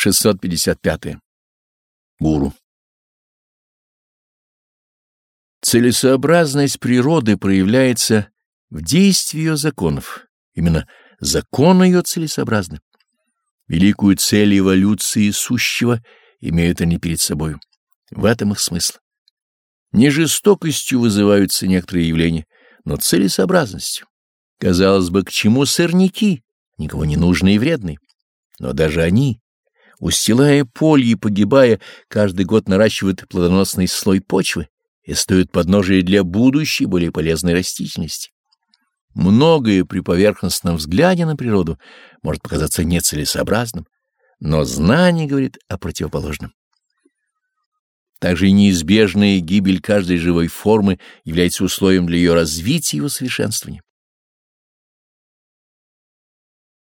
655. Гуру. Целесообразность природы проявляется в действии ее законов. Именно законы ее целесообразны. Великую цель эволюции сущего имеют они перед собою. В этом их смысл. Не жестокостью вызываются некоторые явления, но целесообразностью. Казалось бы, к чему сорняки, никого не нужные и вредные. Но даже они, устилая поле и погибая, каждый год наращивают плодоносный слой почвы и стоят подножие для будущей, более полезной растительности. Многое при поверхностном взгляде на природу может показаться нецелесообразным, но знание говорит о противоположном. Также неизбежная гибель каждой живой формы является условием для ее развития и усовершенствования.